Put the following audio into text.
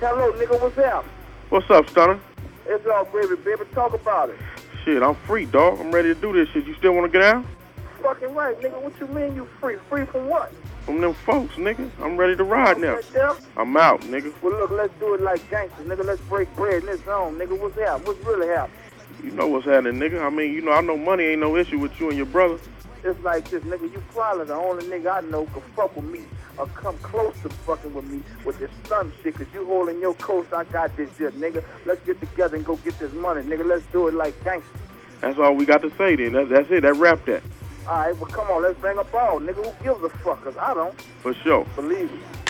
Hello, nigga, what's up? What's up, Stunna? It's all gravy, baby. Talk about it. Shit, I'm free, dog. I'm ready to do this shit. You still want to get out? Fucking right, nigga. What you mean you free? Free from what? From them folks, nigga. I'm ready to ride now. I'm out, nigga. Well, look, let's do it like gangsters, nigga. Let's break bread in this zone, nigga. What's up? What's really happening? You know what's happening, nigga. I mean, you know, I know money ain't no issue with you and your brother. It's like this, nigga. You probably the only nigga I know can fuck with me or come close to fucking with me with this stun shit. Cause you holding your coast, I got this shit, nigga. Let's get together and go get this money, nigga. Let's do it like gangsters. That's all we got to say then. That, that's it. That wrap that. All right, well, come on. Let's bang a ball, nigga. Who gives a fuck? Cause I don't For sure. believe it.